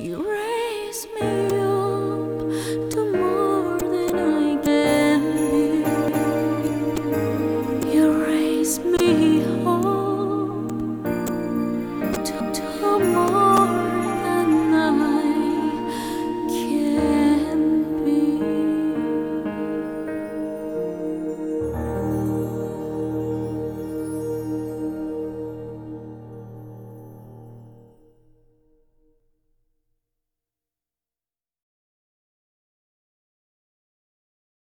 you.